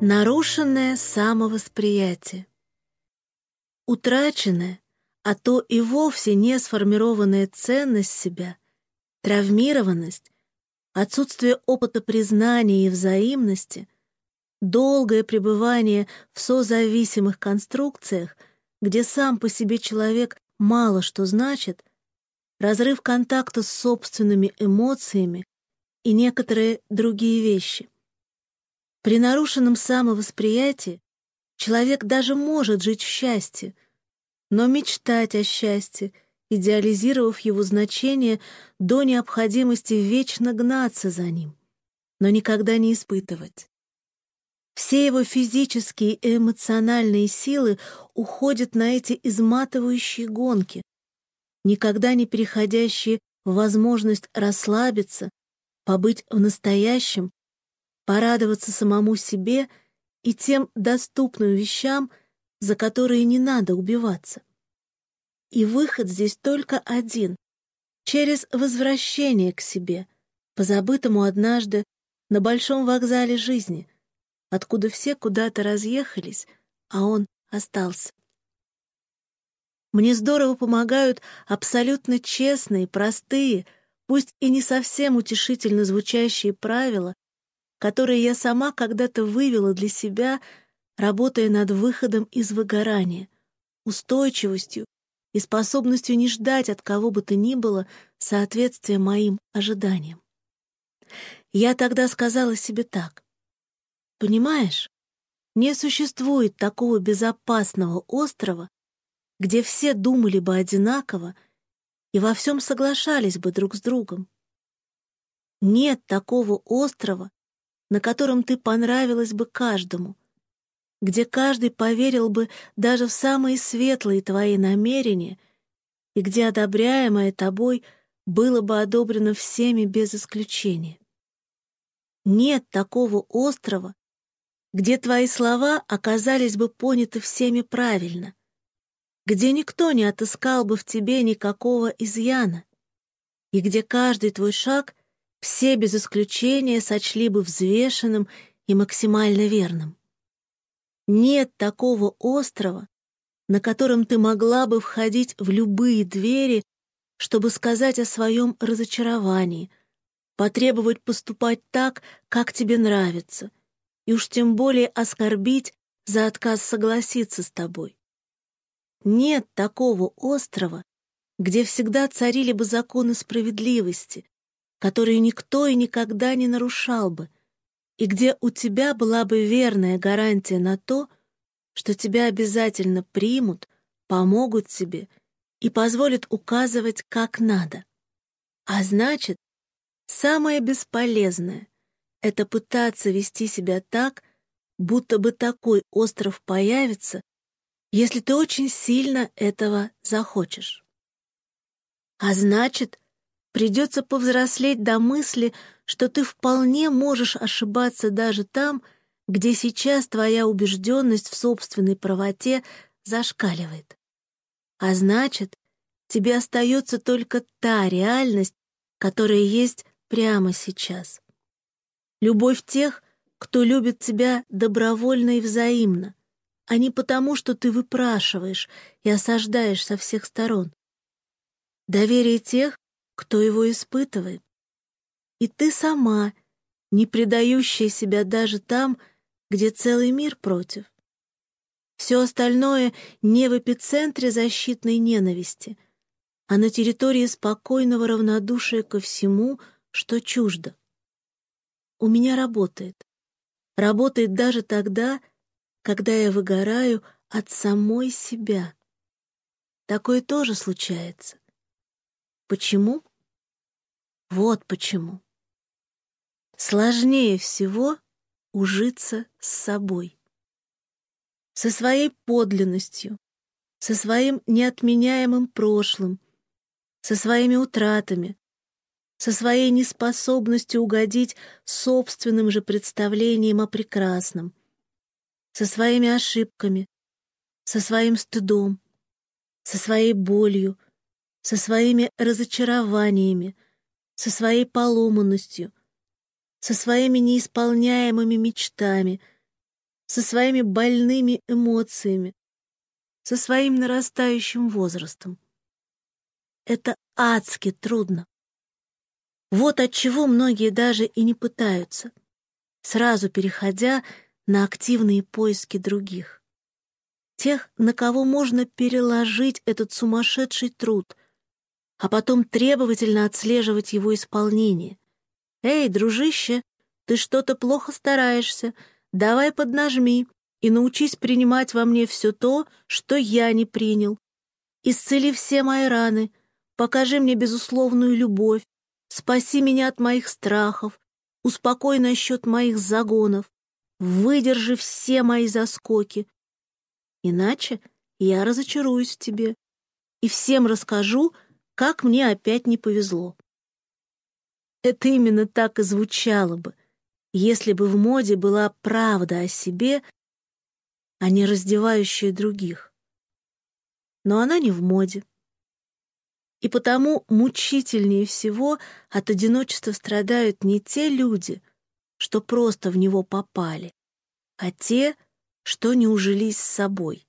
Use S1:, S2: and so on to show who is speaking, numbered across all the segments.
S1: Нарушенное самовосприятие. Утраченная, а то и вовсе не сформированная ценность себя, травмированность, отсутствие опыта признания и взаимности, долгое пребывание в созависимых конструкциях, где сам по себе человек мало что значит, разрыв контакта с собственными эмоциями и некоторые другие вещи — при нарушенном самовосприятии человек даже может жить в счастье, но мечтать о счастье, идеализировав его значение до необходимости вечно гнаться за ним, но никогда не испытывать. Все его физические и эмоциональные силы уходят на эти изматывающие гонки, никогда не переходящие в возможность расслабиться, побыть в настоящем порадоваться самому себе и тем доступным вещам, за которые не надо убиваться. И выход здесь только один — через возвращение к себе, позабытому однажды на большом вокзале жизни, откуда все куда-то разъехались, а он остался. Мне здорово помогают абсолютно честные, простые, пусть и не совсем утешительно звучащие правила, которые я сама когда-то вывела для себя, работая над выходом из выгорания, устойчивостью и способностью не ждать от кого бы то ни было соответствия моим ожиданиям. Я тогда сказала себе так. «Понимаешь, не существует такого безопасного острова, где все думали бы одинаково и во всем соглашались бы друг с другом. Нет такого острова, на котором ты понравилась бы каждому, где каждый поверил бы даже в самые светлые твои намерения и где одобряемое тобой было бы одобрено всеми без исключения. Нет такого острова, где твои слова оказались бы поняты всеми правильно, где никто не отыскал бы в тебе никакого изъяна, и где каждый твой шаг все без исключения сочли бы взвешенным и максимально верным. Нет такого острова, на котором ты могла бы входить в любые двери, чтобы сказать о своем разочаровании, потребовать поступать так, как тебе нравится, и уж тем более оскорбить за отказ согласиться с тобой. Нет такого острова, где всегда царили бы законы справедливости, которые никто и никогда не нарушал бы, и где у тебя была бы верная гарантия на то, что тебя обязательно примут, помогут тебе и позволят указывать, как надо. А значит, самое бесполезное — это пытаться вести себя так, будто бы такой остров появится, если ты очень сильно этого захочешь. А значит, Придется повзрослеть до мысли, что ты вполне можешь ошибаться даже там, где сейчас твоя убежденность в собственной правоте зашкаливает. А значит, тебе остается только та реальность, которая есть прямо сейчас. Любовь тех, кто любит тебя добровольно и взаимно, а не потому, что ты выпрашиваешь и осаждаешь со всех сторон. Доверие тех, кто его испытывает. И ты сама, не предающая себя даже там, где целый мир против. Все остальное не в эпицентре защитной ненависти, а на территории спокойного равнодушия ко всему, что чуждо. У меня работает. Работает даже тогда, когда я выгораю от самой себя. Такое тоже случается. Почему? Вот почему. Сложнее всего ужиться с собой. Со своей подлинностью, со своим неотменяемым прошлым, со своими утратами, со своей неспособностью угодить собственным же представлением о прекрасном, со своими ошибками, со своим стыдом, со своей болью, со своими разочарованиями, со своей поломанностью, со своими неисполняемыми мечтами, со своими больными эмоциями, со своим нарастающим возрастом. Это адски трудно. Вот от чего многие даже и не пытаются, сразу переходя на активные поиски других. Тех, на кого можно переложить этот сумасшедший труд, а потом требовательно отслеживать его исполнение. «Эй, дружище, ты что-то плохо стараешься, давай поднажми и научись принимать во мне все то, что я не принял. Исцели все мои раны, покажи мне безусловную любовь, спаси меня от моих страхов, успокой насчет моих загонов, выдержи все мои заскоки. Иначе я разочаруюсь в тебе и всем расскажу, как мне опять не повезло. Это именно так и звучало бы, если бы в моде была правда о себе, а не раздевающая других. Но она не в моде. И потому мучительнее всего от одиночества страдают не те люди, что просто в него попали, а те, что не ужились с собой.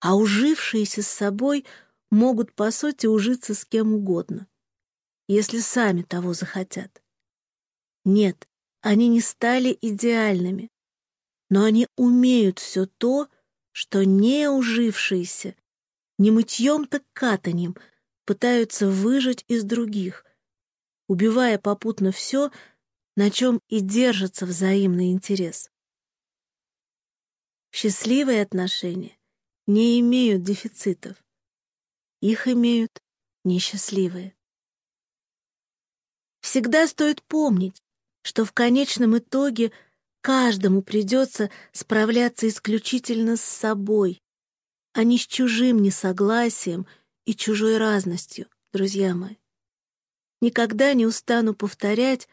S1: А ужившиеся с собой могут, по сути, ужиться с кем угодно, если сами того захотят. Нет, они не стали идеальными, но они умеют все то, что не ужившиеся не мытьем, так катанием пытаются выжать из других, убивая попутно все, на чем и держится взаимный интерес. Счастливые отношения не имеют дефицитов. Их имеют несчастливые. Всегда стоит помнить, что в конечном итоге каждому придется справляться исключительно с собой, а не с чужим несогласием и чужой разностью, друзья мои. Никогда не устану повторять,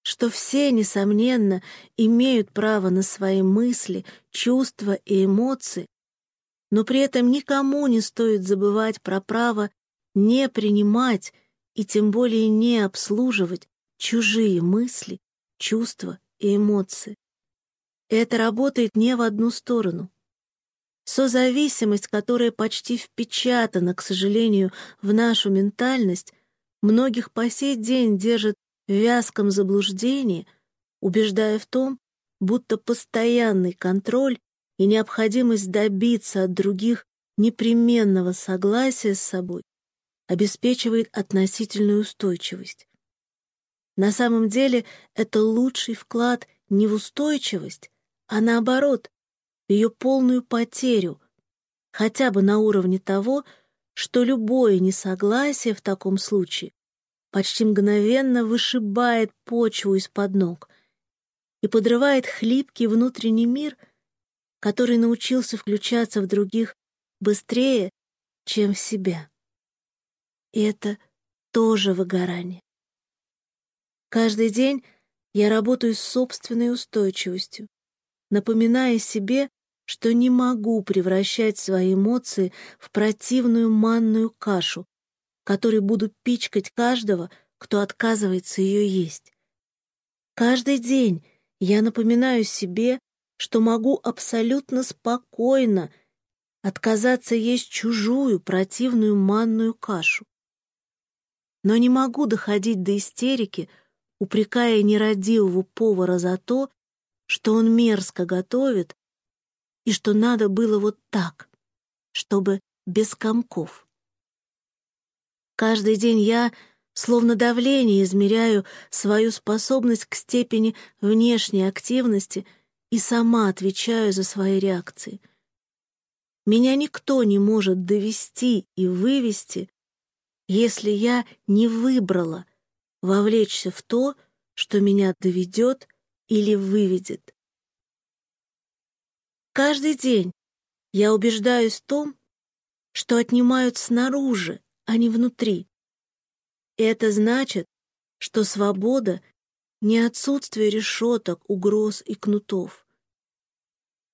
S1: что все, несомненно, имеют право на свои мысли, чувства и эмоции, но при этом никому не стоит забывать про право не принимать и тем более не обслуживать чужие мысли, чувства и эмоции. Это работает не в одну сторону. Созависимость, которая почти впечатана, к сожалению, в нашу ментальность, многих по сей день держит в вязком заблуждении, убеждая в том, будто постоянный контроль и необходимость добиться от других непременного согласия с собой обеспечивает относительную устойчивость. На самом деле это лучший вклад не в устойчивость, а наоборот, ее полную потерю, хотя бы на уровне того, что любое несогласие в таком случае почти мгновенно вышибает почву из-под ног и подрывает хлипкий внутренний мир, который научился включаться в других быстрее, чем в себя. И это тоже выгорание. Каждый день я работаю с собственной устойчивостью, напоминая себе, что не могу превращать свои эмоции в противную манную кашу, которой буду пичкать каждого, кто отказывается ее есть. Каждый день я напоминаю себе, что могу абсолютно спокойно отказаться есть чужую противную манную кашу. Но не могу доходить до истерики, упрекая нерадивого повара за то, что он мерзко готовит и что надо было вот так, чтобы без комков. Каждый день я, словно давление, измеряю свою способность к степени внешней активности и сама отвечаю за свои реакции. Меня никто не может довести и вывести, если я не выбрала вовлечься в то, что меня доведет или выведет. Каждый день я убеждаюсь в том, что отнимают снаружи, а не внутри. И это значит, что свобода — не отсутствие решеток, угроз и кнутов.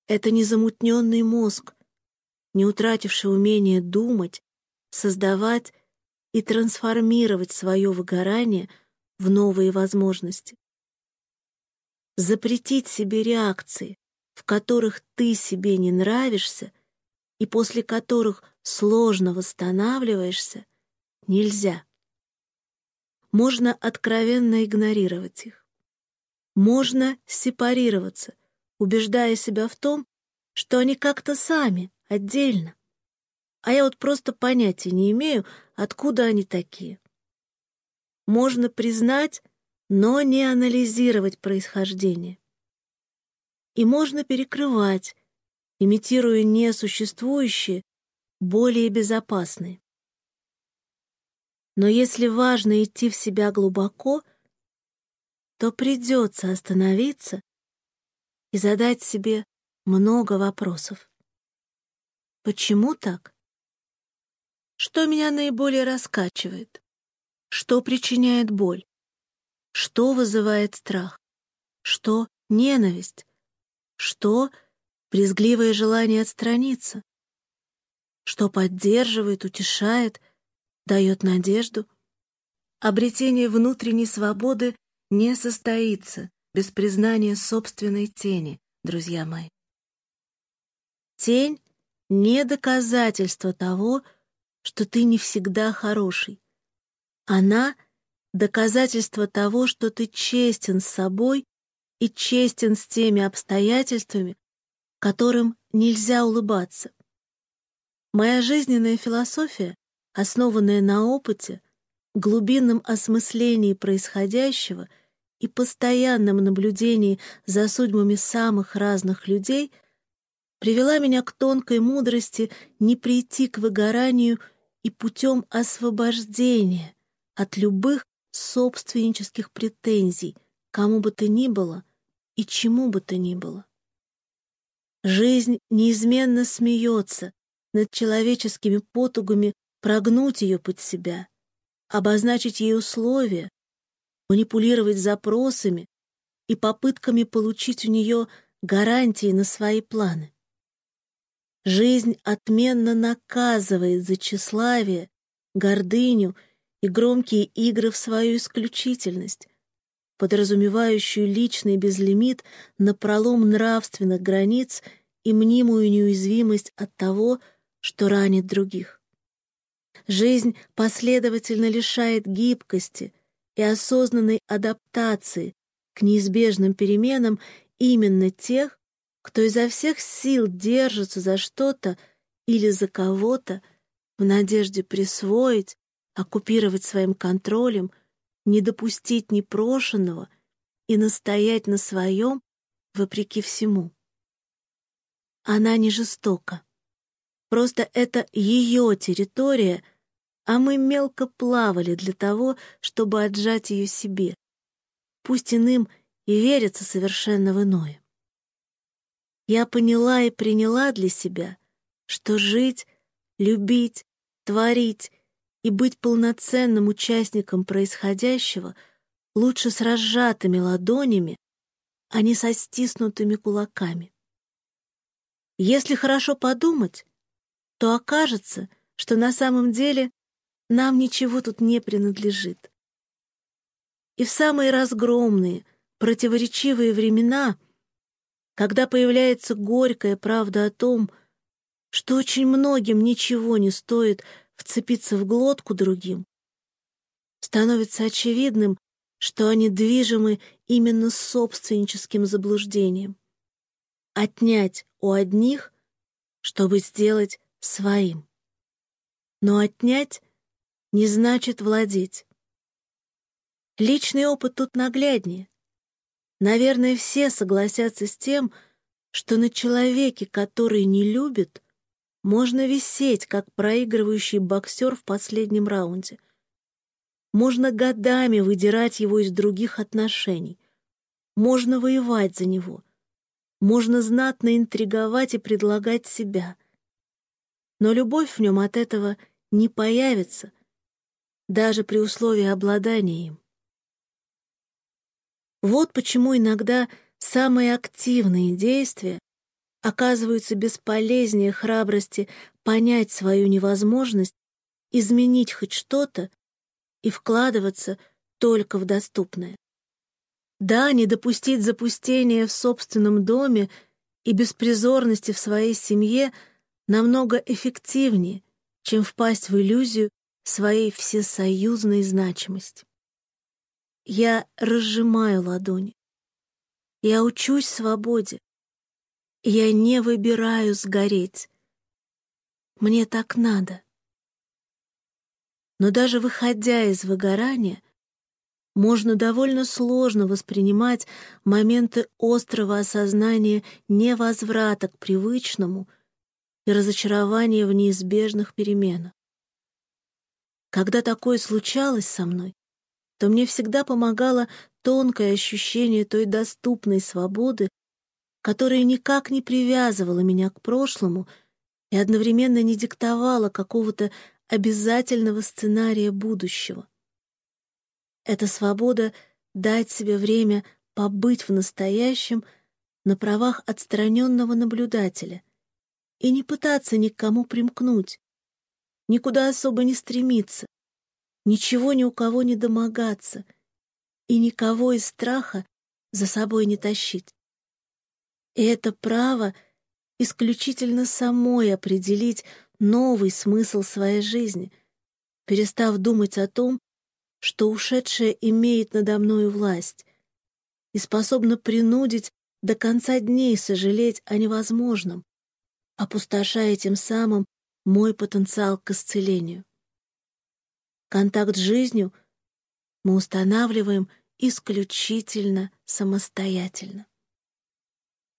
S1: Это не замутненный мозг, не утративший умение думать, создавать и трансформировать свое выгорание в новые возможности. Запретить себе реакции, в которых ты себе не нравишься и после которых сложно восстанавливаешься, нельзя. Можно откровенно игнорировать их. Можно сепарироваться, убеждая себя в том, что они как-то сами, отдельно. А я вот просто понятия не имею, откуда они такие. Можно признать, но не анализировать происхождение. И можно перекрывать, имитируя несуществующие, более безопасные. Но если важно идти в себя глубоко, то придется остановиться и задать себе много вопросов. Почему так? Что меня наиболее раскачивает? Что причиняет боль? Что вызывает страх? Что ненависть? Что брезгливое желание отстраниться? Что поддерживает, утешает, дает надежду? Обретение внутренней свободы не состоится без признания собственной тени, друзья мои. Тень — не доказательство того, что ты не всегда хороший. Она — доказательство того, что ты честен с собой и честен с теми обстоятельствами, которым нельзя улыбаться. Моя жизненная философия, основанная на опыте, глубинном осмыслении происходящего и постоянном наблюдении за судьбами самых разных людей — привела меня к тонкой мудрости не прийти к выгоранию и путем освобождения от любых собственнических претензий, кому бы то ни было и чему бы то ни было. Жизнь неизменно смеется над человеческими потугами прогнуть ее под себя, обозначить ей условия, манипулировать запросами и попытками получить у нее гарантии на свои планы. Жизнь отменно наказывает за тщеславие, гордыню и громкие игры в свою исключительность, подразумевающую личный безлимит на пролом нравственных границ и мнимую неуязвимость от того, что ранит других. Жизнь последовательно лишает гибкости и осознанной адаптации к неизбежным переменам именно тех, кто изо всех сил держится за что-то или за кого-то в надежде присвоить, оккупировать своим контролем, не допустить непрошенного и настоять на своем вопреки всему. Она не жестока. Просто это ее территория, а мы мелко плавали для того, чтобы отжать ее себе. Пусть иным и верится совершенно в иное я поняла и приняла для себя, что жить, любить, творить и быть полноценным участником происходящего лучше с разжатыми ладонями, а не со стиснутыми кулаками. Если хорошо подумать, то окажется, что на самом деле нам ничего тут не принадлежит. И в самые разгромные, противоречивые времена — когда появляется горькая правда о том, что очень многим ничего не стоит вцепиться в глотку другим, становится очевидным, что они движимы именно собственническим заблуждением. Отнять у одних, чтобы сделать своим. Но отнять не значит владеть. Личный опыт тут нагляднее. Наверное, все согласятся с тем, что на человеке, который не любит, можно висеть, как проигрывающий боксер в последнем раунде. Можно годами выдирать его из других отношений. Можно воевать за него. Можно знатно интриговать и предлагать себя. Но любовь в нем от этого не появится, даже при условии обладания им. Вот почему иногда самые активные действия оказываются бесполезнее храбрости понять свою невозможность, изменить хоть что-то и вкладываться только в доступное. Да, не допустить запустения в собственном доме и беспризорности в своей семье намного эффективнее, чем впасть в иллюзию своей всесоюзной значимости. Я разжимаю ладони. Я учусь свободе. Я не выбираю сгореть. Мне так надо. Но даже выходя из выгорания, можно довольно сложно воспринимать моменты острого осознания невозврата к привычному и разочарования в неизбежных переменах. Когда такое случалось со мной, то мне всегда помогало тонкое ощущение той доступной свободы, которая никак не привязывала меня к прошлому и одновременно не диктовала какого-то обязательного сценария будущего. Эта свобода дать себе время побыть в настоящем на правах отстраненного наблюдателя и не пытаться ни к кому примкнуть, никуда особо не стремиться, ничего ни у кого не домогаться и никого из страха за собой не тащить. И это право исключительно самой определить новый смысл своей жизни, перестав думать о том, что ушедшее имеет надо мною власть и способно принудить до конца дней сожалеть о невозможном, опустошая тем самым мой потенциал к исцелению. Контакт с жизнью мы устанавливаем исключительно самостоятельно.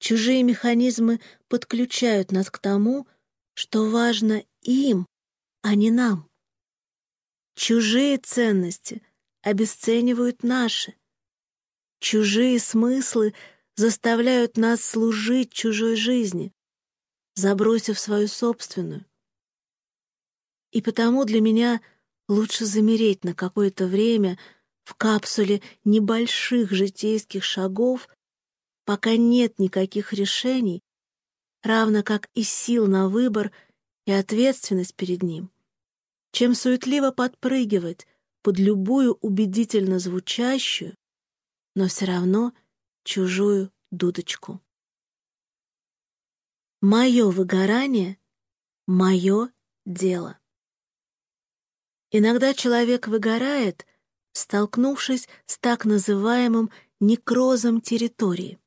S1: Чужие механизмы подключают нас к тому, что важно им, а не нам. Чужие ценности обесценивают наши. Чужие смыслы заставляют нас служить чужой жизни, забросив свою собственную. И потому для меня лучше замереть на какое-то время в капсуле небольших житейских шагов, пока нет никаких решений, равно как и сил на выбор и ответственность перед ним чем суетливо подпрыгивать под любую убедительно звучащую, но все равно чужую дудочку. Мое выгорание — мое дело. Иногда человек выгорает, столкнувшись с так называемым некрозом территории.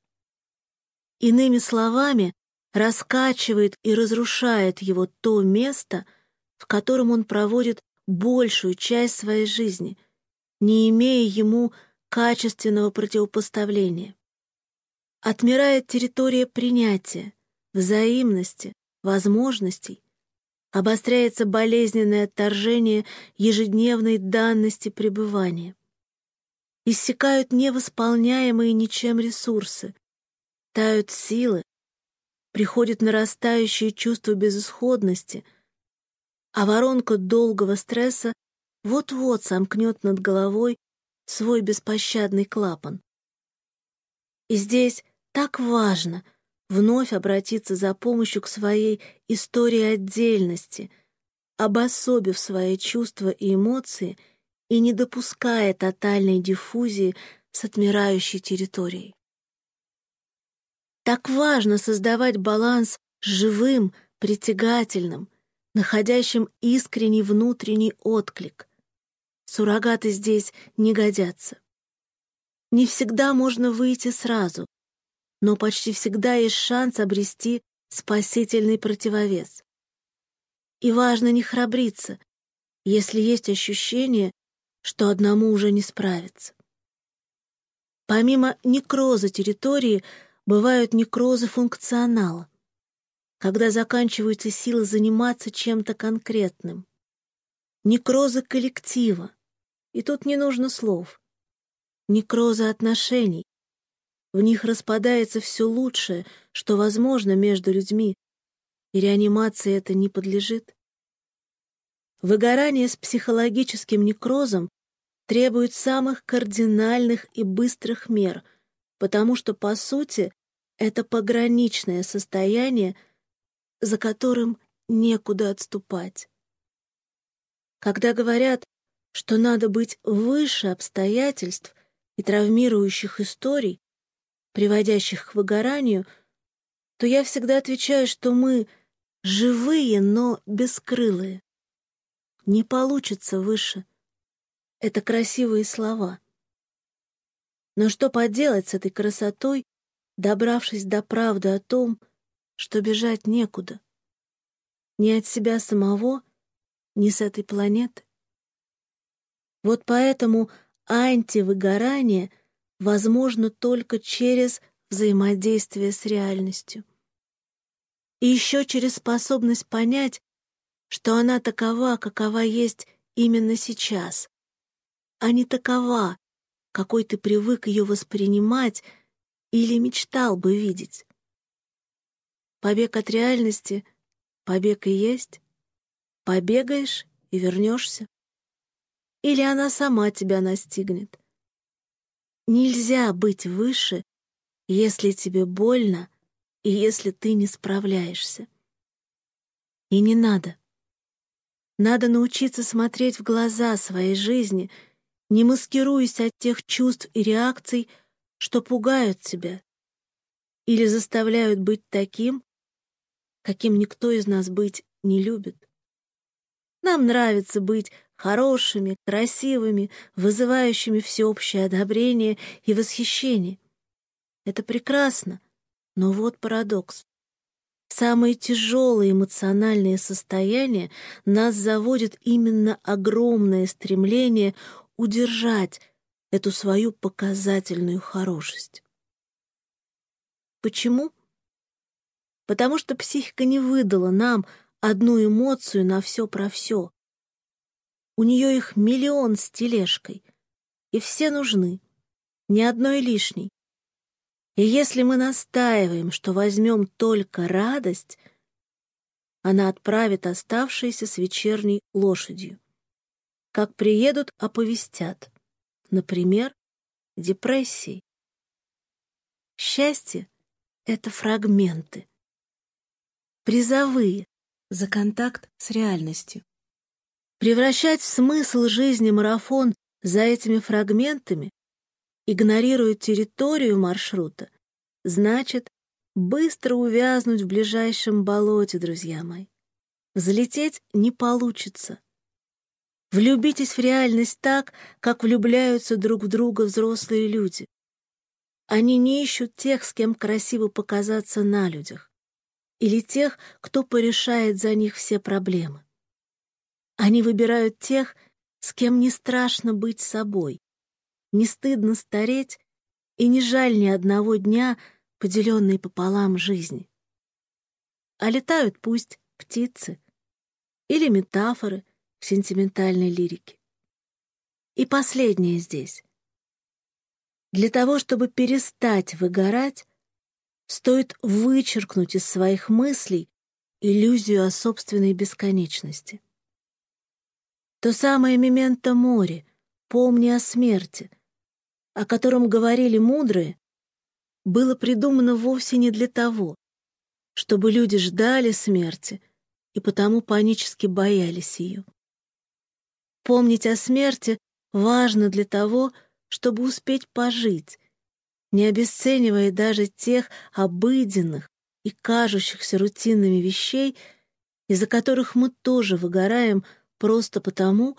S1: Иными словами, раскачивает и разрушает его то место — в котором он проводит большую часть своей жизни, не имея ему качественного противопоставления. Отмирает территория принятия, взаимности, возможностей, обостряется болезненное отторжение ежедневной данности пребывания. Иссякают невосполняемые ничем ресурсы, тают силы, приходит нарастающее чувство безысходности — а воронка долгого стресса вот-вот сомкнет над головой свой беспощадный клапан. И здесь так важно вновь обратиться за помощью к своей истории отдельности, обособив свои чувства и эмоции и не допуская тотальной диффузии с отмирающей территорией. Так важно создавать баланс живым, притягательным, находящим искренний внутренний отклик. Суррогаты здесь не годятся. Не всегда можно выйти сразу, но почти всегда есть шанс обрести спасительный противовес. И важно не храбриться, если есть ощущение, что одному уже не справиться. Помимо некроза территории бывают некрозы функционала когда заканчиваются силы заниматься чем-то конкретным. Некроза коллектива. И тут не нужно слов. Некроза отношений. В них распадается все лучшее, что возможно между людьми, и реанимации это не подлежит. Выгорание с психологическим некрозом требует самых кардинальных и быстрых мер, потому что, по сути, — это пограничное состояние, за которым некуда отступать. Когда говорят, что надо быть выше обстоятельств и травмирующих историй, приводящих к выгоранию, то я всегда отвечаю, что мы живые, но бескрылые. Не получится выше. Это красивые слова. Но что поделать с этой красотой, добравшись до правды о том, что бежать некуда? Ни от себя самого, ни с этой планеты. Вот поэтому антивыгорание возможно только через взаимодействие с реальностью. И еще через способность понять, что она такова, какова есть именно сейчас, а не такова, какой ты привык ее воспринимать или мечтал бы видеть. Побег от реальности — побег и есть. Побегаешь и вернешься. Или она сама тебя настигнет. Нельзя быть выше, если тебе больно и если ты не справляешься. И не надо. Надо научиться смотреть в глаза своей жизни, не маскируясь от тех чувств и реакций, что пугают тебя или заставляют быть таким, каким никто из нас быть не любит. Нам нравится быть хорошими, красивыми, вызывающими всеобщее одобрение и восхищение. Это прекрасно, но вот парадокс. Самые тяжелые эмоциональные состояния нас заводят именно огромное стремление удержать эту свою показательную хорошесть. Почему? Потому что психика не выдала нам одну эмоцию на все про все. У нее их миллион с тележкой, и все нужны, ни одной лишней. И если мы настаиваем, что возьмем только радость, она отправит оставшиеся с вечерней лошадью. Как приедут, оповестят. Например, депрессией. Счастье — это фрагменты. Призовые за контакт с реальностью. Превращать в смысл жизни марафон за этими фрагментами игнорирует территорию маршрута, значит, быстро увязнуть в ближайшем болоте, друзья мои. Взлететь не получится. Влюбитесь в реальность так, как влюбляются друг в друга взрослые люди. Они не ищут тех, с кем красиво показаться на людях, или тех, кто порешает за них все проблемы. Они выбирают тех, с кем не страшно быть собой, не стыдно стареть и не жаль ни одного дня, поделенной пополам жизни. А летают пусть птицы или метафоры в сентиментальной лирике. И последнее здесь. Для того, чтобы перестать выгорать, стоит вычеркнуть из своих мыслей иллюзию о собственной бесконечности. То самое мементо море, помни о смерти, о котором говорили мудрые, было придумано вовсе не для того, чтобы люди ждали смерти и потому панически боялись ее. Помнить о смерти важно для того, чтобы успеть пожить, не обесценивая даже тех обыденных и кажущихся рутинными вещей, из-за которых мы тоже выгораем просто потому,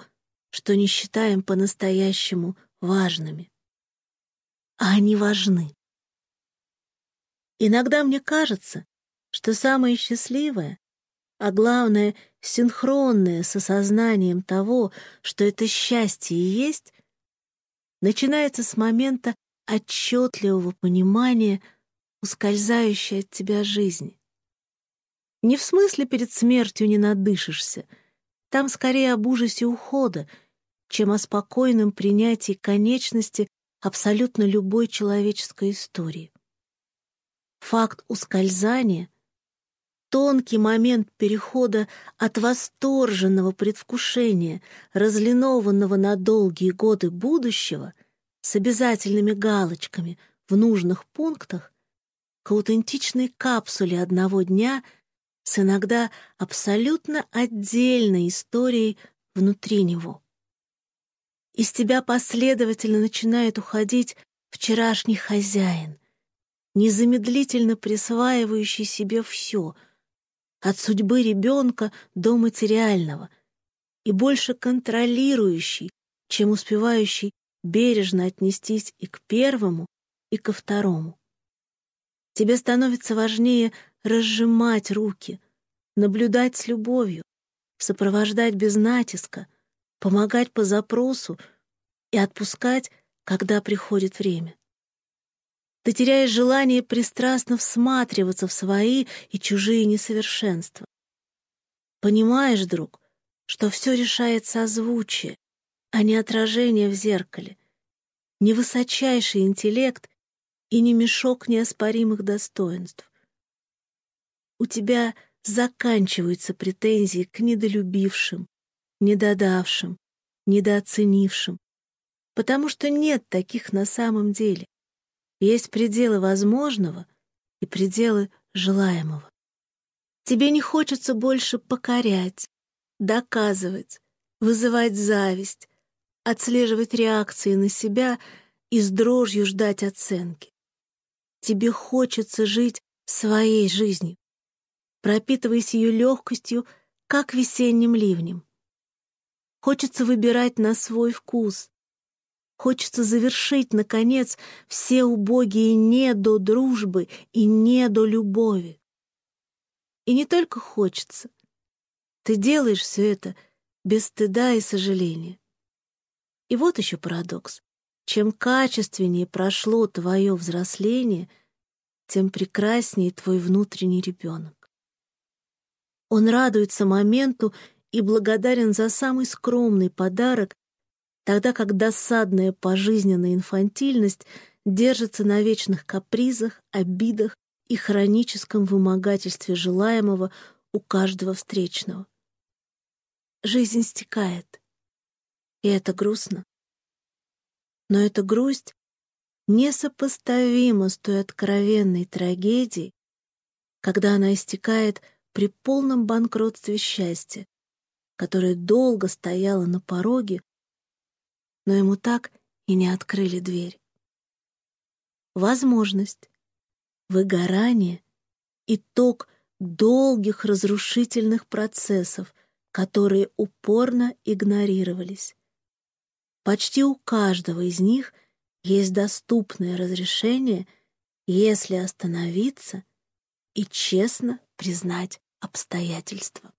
S1: что не считаем по-настоящему важными а они важны. Иногда мне кажется, что самое счастливое, а главное, синхронное с осознанием того, что это счастье и есть, начинается с момента отчетливого понимания ускользающей от тебя жизни. Не в смысле перед смертью не надышишься, там скорее об ужасе ухода, чем о спокойном принятии конечности абсолютно любой человеческой истории. Факт ускользания — тонкий момент перехода от восторженного предвкушения, разлинованного на долгие годы будущего, с обязательными галочками в нужных пунктах, к аутентичной капсуле одного дня с иногда абсолютно отдельной историей внутри него. Из тебя последовательно начинает уходить вчерашний хозяин, незамедлительно присваивающий себе все, от судьбы ребенка до материального, и больше контролирующий, чем успевающий бережно отнестись и к первому, и ко второму. Тебе становится важнее разжимать руки, наблюдать с любовью, сопровождать без натиска, помогать по запросу и отпускать, когда приходит время. Ты теряешь желание пристрастно всматриваться в свои и чужие несовершенства. Понимаешь, друг, что все решает созвучие, а не отражение в зеркале, не высочайший интеллект и не мешок неоспоримых достоинств. У тебя заканчиваются претензии к недолюбившим, недодавшим, недооценившим, потому что нет таких на самом деле. Есть пределы возможного и пределы желаемого. Тебе не хочется больше покорять, доказывать, вызывать зависть, отслеживать реакции на себя и с дрожью ждать оценки. Тебе хочется жить своей жизнью, пропитываясь ее легкостью, как весенним ливнем. Хочется выбирать на свой вкус. Хочется завершить, наконец, все убогие не до дружбы и не до любови. И не только хочется. Ты делаешь все это без стыда и сожаления. И вот еще парадокс. Чем качественнее прошло твое взросление, тем прекраснее твой внутренний ребенок. Он радуется моменту и благодарен за самый скромный подарок, тогда как досадная пожизненная инфантильность держится на вечных капризах, обидах и хроническом вымогательстве желаемого у каждого встречного. Жизнь стекает, и это грустно. Но эта грусть несопоставима с той откровенной трагедией, когда она истекает при полном банкротстве счастья, которое долго стояло на пороге, но ему так и не открыли дверь. Возможность, выгорание — итог долгих разрушительных процессов, которые упорно игнорировались. Почти у каждого из них есть доступное разрешение, если остановиться и честно признать обстоятельства.